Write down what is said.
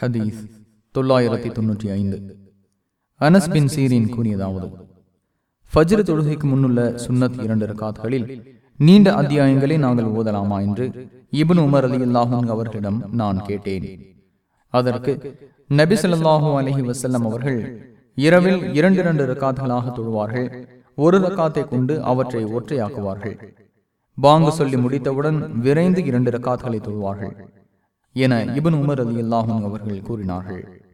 ஹதீஸ் தொள்ளாயிரத்தி தொன்னூற்றி ஐந்து. அனஸ் பின் சீரின் கூறியதாவது ஃபஜ்ரு தொழுகைக்கு முன்னுள்ள சுன்னத் இரண்டு ரகாத்களில் நீண்ட அத்தியாயங்களை நாங்கள் ஓதலாமா? என்று இபுன் உமர் அலி அல்லாஹூன் அவர்களிடம் நான் கேட்டேன். அதற்கு நபி சொல்லாஹூ அலஹி வசல்லம் அவர்கள் இரவில் இரண்டு இரண்டு ரக்காத்களாக தொழுவார்கள் ஒரு ரக்காத்தை கொண்டு அவற்றை ஒற்றையாக்குவார்கள். பாங்கு சொல்லி முடித்தவுடன் விரைந்து இரண்டு ரக்காத்களை தொழுவார்கள். என இபன் உமர் அலி அல்லாஹும் அவர்கள் கூறினார்கள்.